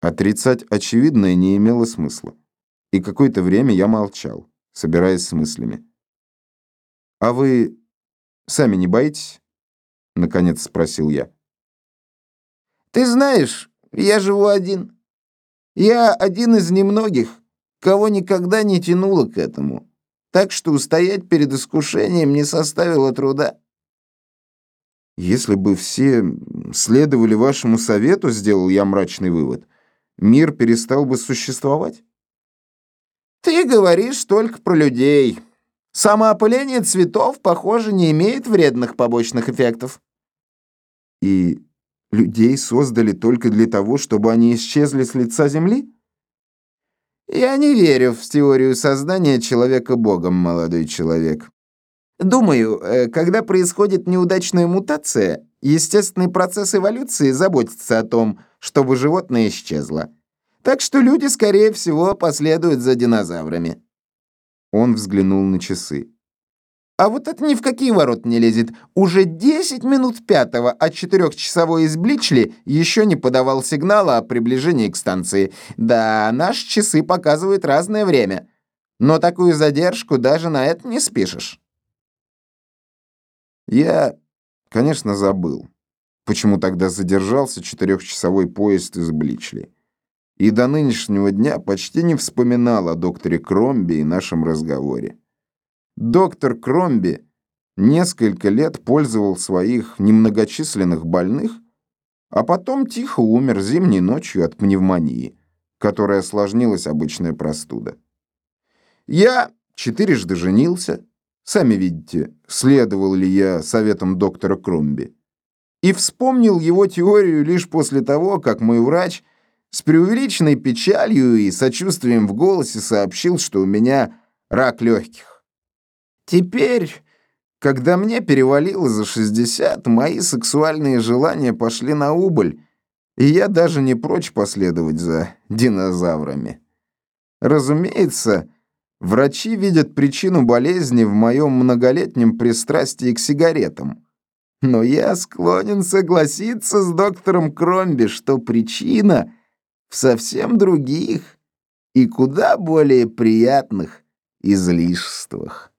Отрицать очевидное не имело смысла. И какое-то время я молчал, собираясь с мыслями. «А вы сами не боитесь?» — наконец спросил я. «Ты знаешь, я живу один. Я один из немногих, кого никогда не тянуло к этому, так что устоять перед искушением не составило труда». «Если бы все следовали вашему совету, — сделал я мрачный вывод, — мир перестал бы существовать?» «Ты говоришь только про людей. Самоопыление цветов, похоже, не имеет вредных побочных эффектов». «И людей создали только для того, чтобы они исчезли с лица земли?» «Я не верю в теорию создания человека Богом, молодой человек. Думаю, э, когда происходит неудачная мутация, естественный процесс эволюции заботится о том, чтобы животное исчезло. Так что люди, скорее всего, последуют за динозаврами». Он взглянул на часы. «А вот это ни в какие ворот не лезет. Уже 10 минут пятого, а четырехчасовой из Бличли еще не подавал сигнала о приближении к станции. Да, наши часы показывают разное время. Но такую задержку даже на это не спишешь». Я, конечно, забыл, почему тогда задержался четырехчасовой поезд из Бличли. И до нынешнего дня почти не вспоминал о докторе Кромби и нашем разговоре. Доктор Кромби несколько лет пользовал своих немногочисленных больных, а потом тихо умер зимней ночью от пневмонии, которая осложнилась обычная простуда. Я четырежды женился, Сами видите, следовал ли я советам доктора Кромби. И вспомнил его теорию лишь после того, как мой врач с преувеличенной печалью и сочувствием в голосе сообщил, что у меня рак легких. Теперь, когда мне перевалило за 60, мои сексуальные желания пошли на убыль, и я даже не прочь последовать за динозаврами. Разумеется, Врачи видят причину болезни в моем многолетнем пристрастии к сигаретам. Но я склонен согласиться с доктором Кромби, что причина в совсем других и куда более приятных излишествах.